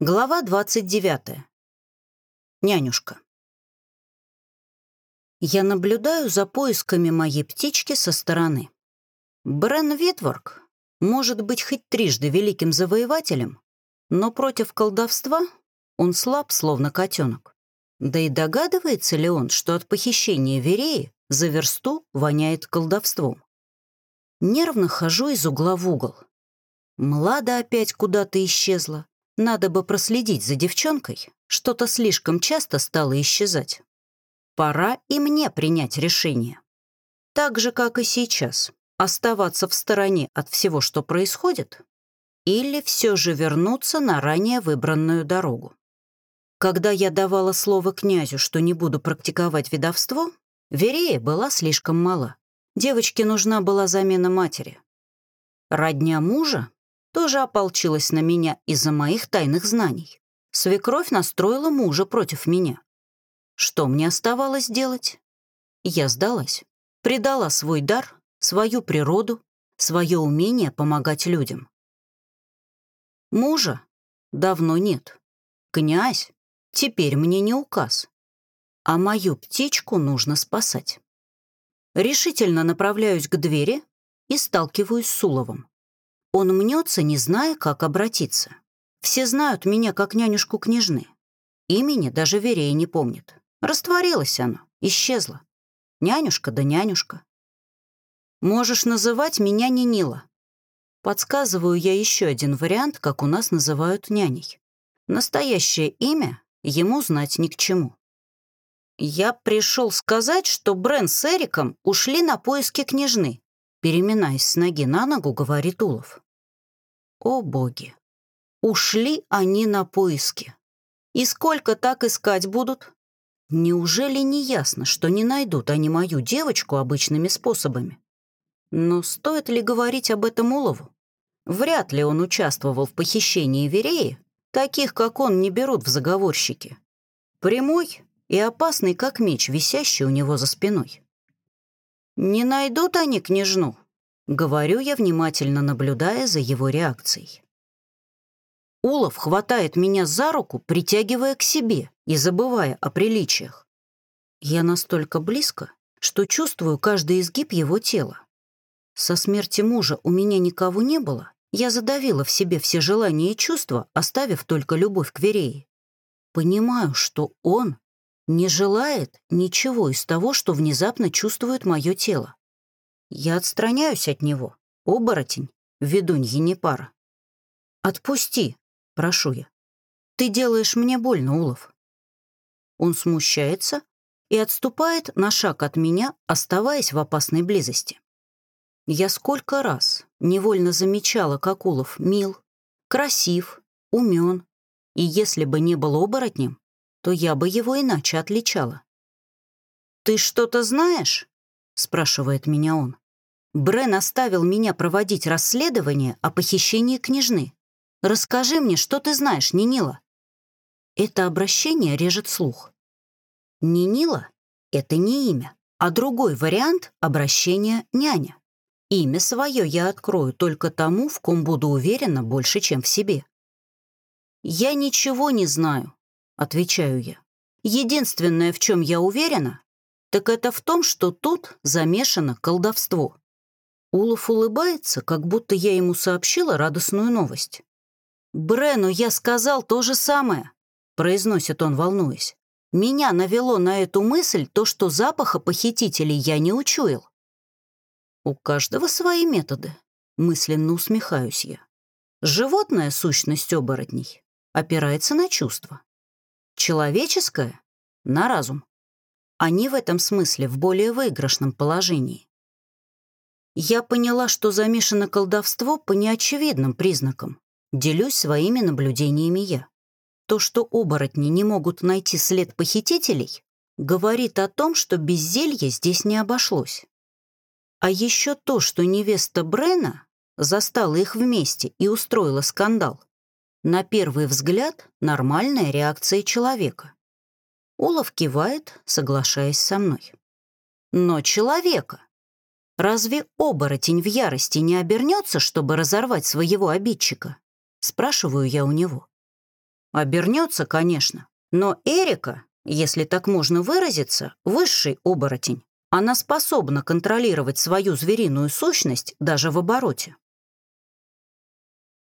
Глава 29. Нянюшка. Я наблюдаю за поисками моей птички со стороны. Брен Витворк может быть хоть трижды великим завоевателем, но против колдовства он слаб, словно котенок. Да и догадывается ли он, что от похищения Вереи за версту воняет колдовством? Нервно хожу из угла в угол. Млада опять куда-то исчезла. Надо бы проследить за девчонкой. Что-то слишком часто стало исчезать. Пора и мне принять решение. Так же, как и сейчас. Оставаться в стороне от всего, что происходит, или все же вернуться на ранее выбранную дорогу. Когда я давала слово князю, что не буду практиковать ведовство, Верея была слишком мала. Девочке нужна была замена матери. Родня мужа тоже ополчилась на меня из-за моих тайных знаний. Свекровь настроила мужа против меня. Что мне оставалось делать? Я сдалась. Предала свой дар, свою природу, свое умение помогать людям. Мужа давно нет. Князь теперь мне не указ. А мою птичку нужно спасать. Решительно направляюсь к двери и сталкиваюсь с Суловым. Он мнется, не зная, как обратиться. Все знают меня как нянюшку княжны. Имени даже Верея не помнит. Растворилась оно, исчезла. Нянюшка да нянюшка. Можешь называть меня Нинила. Подсказываю я еще один вариант, как у нас называют няней. Настоящее имя ему знать ни к чему. Я пришел сказать, что Брен с Эриком ушли на поиски княжны, переминаясь с ноги на ногу, говорит Улов. О боги! Ушли они на поиски. И сколько так искать будут? Неужели не ясно, что не найдут они мою девочку обычными способами? Но стоит ли говорить об этом Улову? Вряд ли он участвовал в похищении Вереи, таких, как он, не берут в заговорщики. Прямой и опасный, как меч, висящий у него за спиной. «Не найдут они княжну», — говорю я, внимательно наблюдая за его реакцией. Улов хватает меня за руку, притягивая к себе и забывая о приличиях. Я настолько близко, что чувствую каждый изгиб его тела. Со смерти мужа у меня никого не было, я задавила в себе все желания и чувства, оставив только любовь к Верее. Понимаю, что он не желает ничего из того, что внезапно чувствует мое тело. Я отстраняюсь от него, оборотень, ведунья не пара. «Отпусти», — прошу я. «Ты делаешь мне больно, Улов». Он смущается и отступает на шаг от меня, оставаясь в опасной близости. Я сколько раз невольно замечала, как Улов мил, красив, умен, и если бы не был оборотнем, то я бы его иначе отличала. «Ты что-то знаешь?» — спрашивает меня он. «Брен оставил меня проводить расследование о похищении княжны. Расскажи мне, что ты знаешь, Нинила?» Это обращение режет слух. Нинила — это не имя, а другой вариант обращения няня. Имя свое я открою только тому, в ком буду уверена больше, чем в себе. «Я ничего не знаю», отвечаю я. Единственное, в чем я уверена, так это в том, что тут замешано колдовство. Улов улыбается, как будто я ему сообщила радостную новость. «Брену я сказал то же самое», — произносит он, волнуясь. «Меня навело на эту мысль то, что запаха похитителей я не учуял». «У каждого свои методы», — мысленно усмехаюсь я. «Животная сущность оборотней опирается на чувства человеческое — на разум. Они в этом смысле в более выигрышном положении. Я поняла, что замешано колдовство по неочевидным признакам. Делюсь своими наблюдениями я. То, что оборотни не могут найти след похитителей, говорит о том, что без зелья здесь не обошлось. А еще то, что невеста Брена застала их вместе и устроила скандал, на первый взгляд, нормальная реакция человека. Улов кивает, соглашаясь со мной. Но человека. Разве оборотень в ярости не обернется, чтобы разорвать своего обидчика? Спрашиваю я у него. Обернется, конечно. Но Эрика, если так можно выразиться, высший оборотень. Она способна контролировать свою звериную сущность даже в обороте.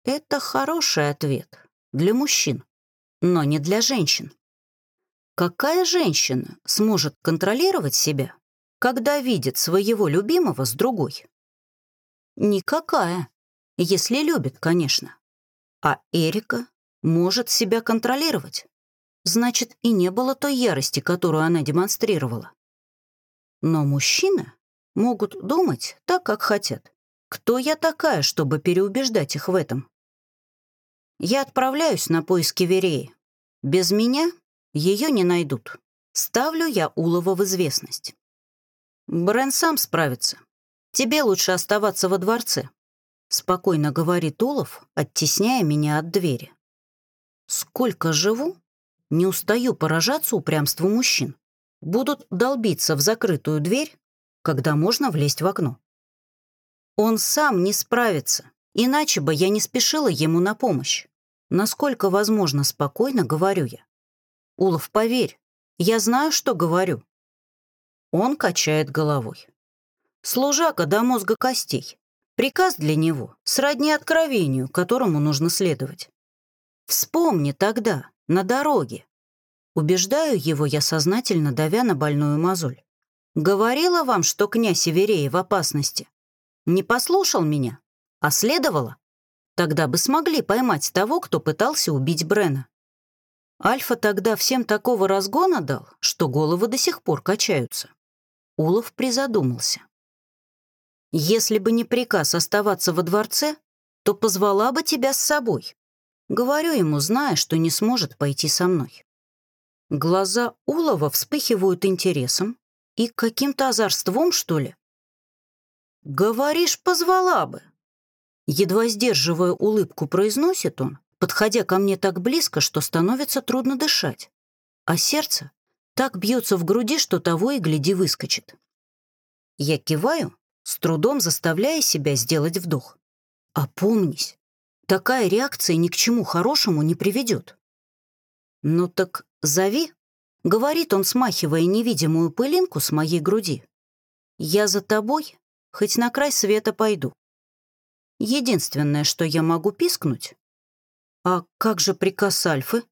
Это хороший ответ для мужчин, но не для женщин. Какая женщина сможет контролировать себя, когда видит своего любимого с другой? Никакая, если любит, конечно. А Эрика может себя контролировать. Значит, и не было той ярости, которую она демонстрировала. Но мужчины могут думать так, как хотят. Кто я такая, чтобы переубеждать их в этом? Я отправляюсь на поиски Вереи. Без меня ее не найдут. Ставлю я Улова в известность. Брен сам справится. Тебе лучше оставаться во дворце. Спокойно говорит Улов, оттесняя меня от двери. Сколько живу, не устаю поражаться упрямству мужчин будут долбиться в закрытую дверь, когда можно влезть в окно. Он сам не справится, иначе бы я не спешила ему на помощь. Насколько возможно спокойно говорю я. Улов, поверь, я знаю, что говорю. Он качает головой. Служака до мозга костей. Приказ для него сродни откровению, которому нужно следовать. Вспомни тогда, на дороге, Убеждаю его я сознательно, давя на больную мозоль. Говорила вам, что князь Иверея в опасности. Не послушал меня, а следовало. Тогда бы смогли поймать того, кто пытался убить Брена. Альфа тогда всем такого разгона дал, что головы до сих пор качаются. Улов призадумался. «Если бы не приказ оставаться во дворце, то позвала бы тебя с собой. Говорю ему, зная, что не сможет пойти со мной. Глаза Улова вспыхивают интересом и каким-то озорством, что ли. «Говоришь, позвала бы!» Едва сдерживая улыбку, произносит он, подходя ко мне так близко, что становится трудно дышать. А сердце так бьется в груди, что того и гляди выскочит. Я киваю, с трудом заставляя себя сделать вдох. Опомнись, такая реакция ни к чему хорошему не приведет. Ну так «Зови», — говорит он, смахивая невидимую пылинку с моей груди. «Я за тобой, хоть на край света пойду. Единственное, что я могу пискнуть. А как же приказ Альфы?